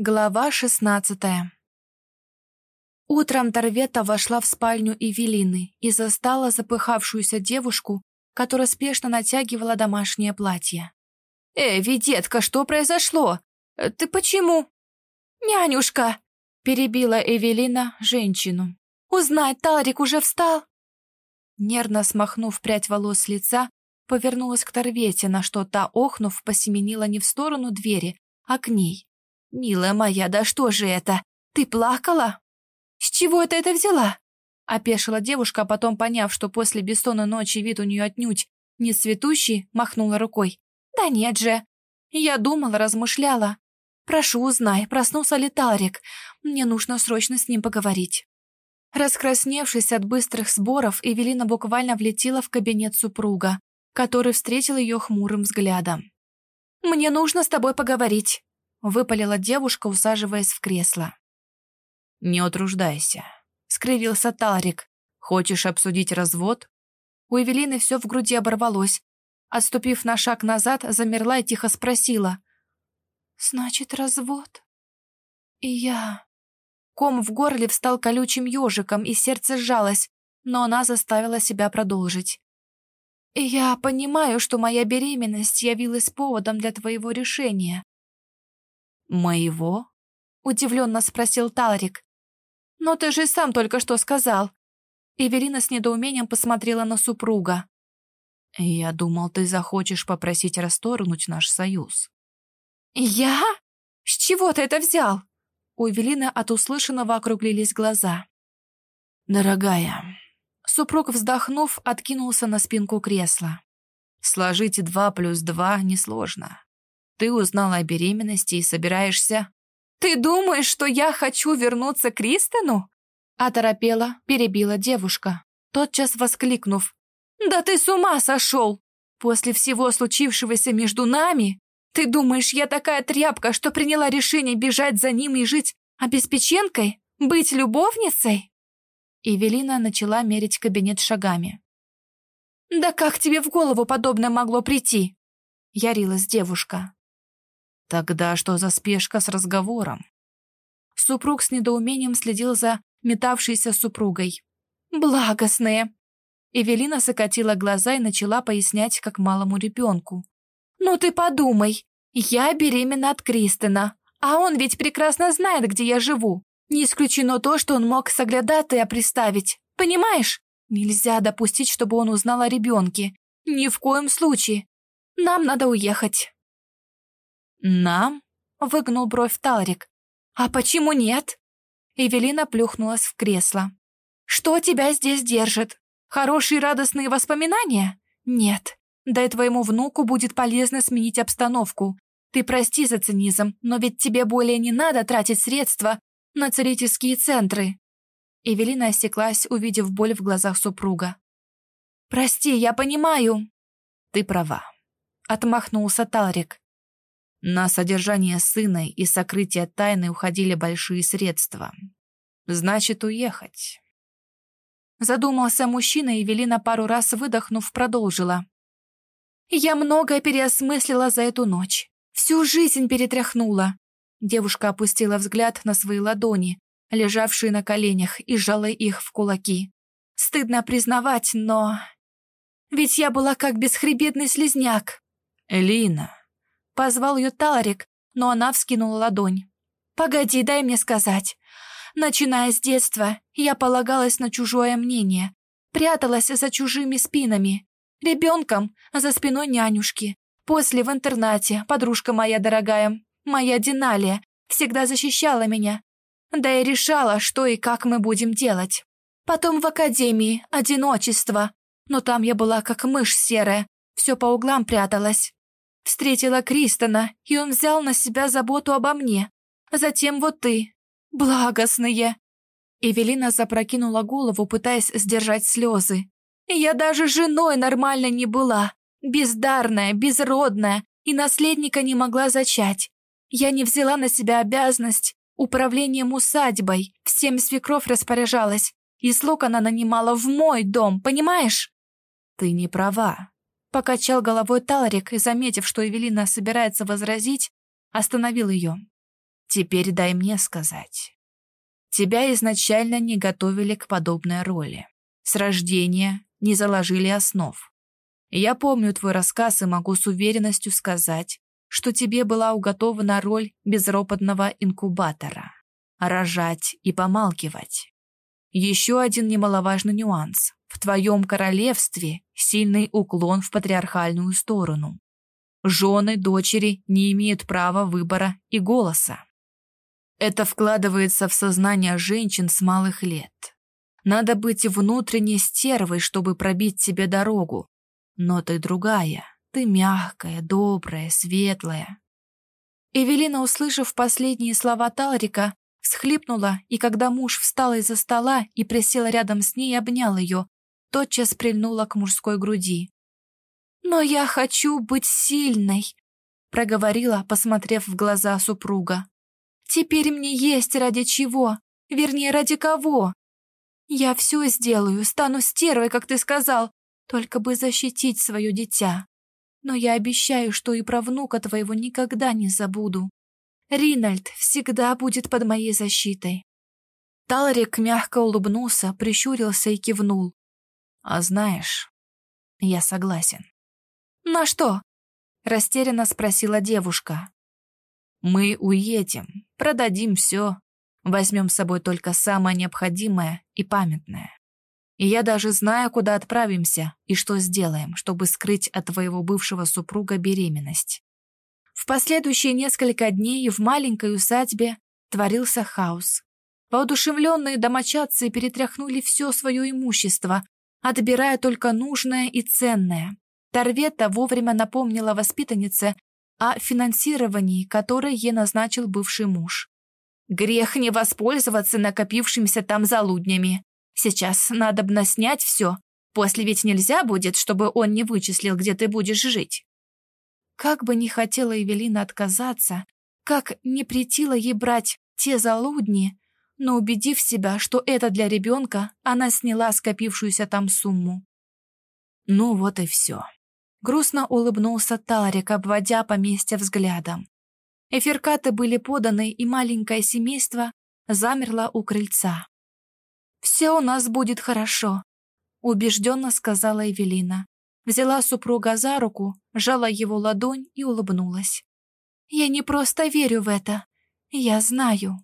Глава шестнадцатая Утром Торвета вошла в спальню Эвелины и застала запыхавшуюся девушку, которая спешно натягивала домашнее платье. «Эви, детка, что произошло? Ты почему?» «Нянюшка!» — перебила Эвелина женщину. «Узнать, Талрик уже встал?» Нервно смахнув прядь волос с лица, повернулась к Торвете, на что та, охнув, посеменила не в сторону двери, а к ней. «Милая моя, да что же это? Ты плакала?» «С чего ты это взяла?» Опешила девушка, а потом, поняв, что после бессонной ночи вид у нее отнюдь не цветущий, махнула рукой. «Да нет же!» Я думала, размышляла. «Прошу, узнай, проснулся ли Талрик. Мне нужно срочно с ним поговорить». Раскрасневшись от быстрых сборов, Эвелина буквально влетела в кабинет супруга, который встретил ее хмурым взглядом. «Мне нужно с тобой поговорить», — выпалила девушка, усаживаясь в кресло. «Не утруждайся», — скривился Талрик. «Хочешь обсудить развод?» У Эвелины все в груди оборвалось. Отступив на шаг назад, замерла и тихо спросила. «Значит, развод?» «И я...» Ком в горле встал колючим ежиком, и сердце сжалось, но она заставила себя продолжить. «И я понимаю, что моя беременность явилась поводом для твоего решения. «Моего?» — удивленно спросил Талрик. «Но ты же сам только что сказал». Эвелина с недоумением посмотрела на супруга. «Я думал, ты захочешь попросить расторгнуть наш союз». «Я? С чего ты это взял?» У Эвелины от услышанного округлились глаза. «Дорогая...» Супруг, вздохнув, откинулся на спинку кресла. «Сложить два плюс два несложно. Ты узнала о беременности и собираешься...» «Ты думаешь, что я хочу вернуться к Кристену?» Оторопела, перебила девушка, тотчас воскликнув. «Да ты с ума сошел! После всего случившегося между нами, ты думаешь, я такая тряпка, что приняла решение бежать за ним и жить обеспеченкой? Быть любовницей?» Эвелина начала мерить кабинет шагами. «Да как тебе в голову подобное могло прийти?» Ярилась девушка. Тогда что за спешка с разговором? Супруг с недоумением следил за метавшейся супругой. «Благостные!» Эвелина закатила глаза и начала пояснять, как малому ребенку. «Ну ты подумай, я беременна от Кристина, а он ведь прекрасно знает, где я живу. Не исключено то, что он мог соглядатая приставить, понимаешь? Нельзя допустить, чтобы он узнал о ребенке. Ни в коем случае. Нам надо уехать». «Нам?» — выгнул бровь Талрик. «А почему нет?» Эвелина плюхнулась в кресло. «Что тебя здесь держит? Хорошие радостные воспоминания? Нет. Да и твоему внуку будет полезно сменить обстановку. Ты прости за цинизм, но ведь тебе более не надо тратить средства на целительские центры». Эвелина осеклась, увидев боль в глазах супруга. «Прости, я понимаю». «Ты права», — отмахнулся Талрик. На содержание сына и сокрытие тайны уходили большие средства. Значит, уехать. Задумался мужчина, и Велина пару раз выдохнув, продолжила. «Я многое переосмыслила за эту ночь. Всю жизнь перетряхнула». Девушка опустила взгляд на свои ладони, лежавшие на коленях, и сжала их в кулаки. «Стыдно признавать, но...» «Ведь я была как бесхребетный слезняк». «Элина», Позвал ее Таларик, но она вскинула ладонь. «Погоди, дай мне сказать. Начиная с детства, я полагалась на чужое мнение, пряталась за чужими спинами, ребенком за спиной нянюшки. После в интернате подружка моя дорогая, моя Диналия, всегда защищала меня. Да и решала, что и как мы будем делать. Потом в академии одиночество, но там я была как мышь серая, все по углам пряталась. Встретила Кристона, и он взял на себя заботу обо мне. Затем вот ты. Благостные!» Эвелина запрокинула голову, пытаясь сдержать слезы. «Я даже женой нормально не была. Бездарная, безродная, и наследника не могла зачать. Я не взяла на себя обязанность управлением усадьбой, всем свекровь распоряжалась, и слуг она нанимала в мой дом, понимаешь?» «Ты не права», Покачал головой Талрик и, заметив, что Эвелина собирается возразить, остановил ее. Теперь дай мне сказать. Тебя изначально не готовили к подобной роли. С рождения не заложили основ. Я помню твой рассказ и могу с уверенностью сказать, что тебе была уготована роль безропотного инкубатора. Рожать и помалкивать. Еще один немаловажный нюанс. В твоем королевстве сильный уклон в патриархальную сторону. Жены, дочери не имеют права выбора и голоса. Это вкладывается в сознание женщин с малых лет. Надо быть внутренней стервой, чтобы пробить себе дорогу. Но ты другая. Ты мягкая, добрая, светлая. Эвелина, услышав последние слова Талрика, всхлипнула, и когда муж встал из-за стола и присел рядом с ней, обнял ее, тотчас прильнула к мужской груди. «Но я хочу быть сильной», — проговорила, посмотрев в глаза супруга. «Теперь мне есть ради чего, вернее, ради кого. Я все сделаю, стану стервой, как ты сказал, только бы защитить свое дитя. Но я обещаю, что и про внука твоего никогда не забуду. Ринальд всегда будет под моей защитой». Талрик мягко улыбнулся, прищурился и кивнул. «А знаешь, я согласен». «На что?» — растерянно спросила девушка. «Мы уедем, продадим все, возьмем с собой только самое необходимое и памятное. И я даже знаю, куда отправимся и что сделаем, чтобы скрыть от твоего бывшего супруга беременность. В последующие несколько дней в маленькой усадьбе творился хаос. Воодушевленные домочадцы перетряхнули все свое имущество, отбирая только нужное и ценное. Торвета вовремя напомнила воспитаннице о финансировании, которое ей назначил бывший муж. Грех не воспользоваться накопившимся там залуднями. Сейчас надо бы снять все. После ведь нельзя будет, чтобы он не вычислил, где ты будешь жить. Как бы ни хотела Эвелина отказаться, как не претила ей брать те залудни, но убедив себя, что это для ребенка, она сняла скопившуюся там сумму. Ну вот и все. Грустно улыбнулся Тарик, обводя поместье взглядом. Эфиркаты были поданы, и маленькое семейство замерло у крыльца. «Все у нас будет хорошо», — убежденно сказала Эвелина взяла супруга за руку, сжала его ладонь и улыбнулась. «Я не просто верю в это. Я знаю».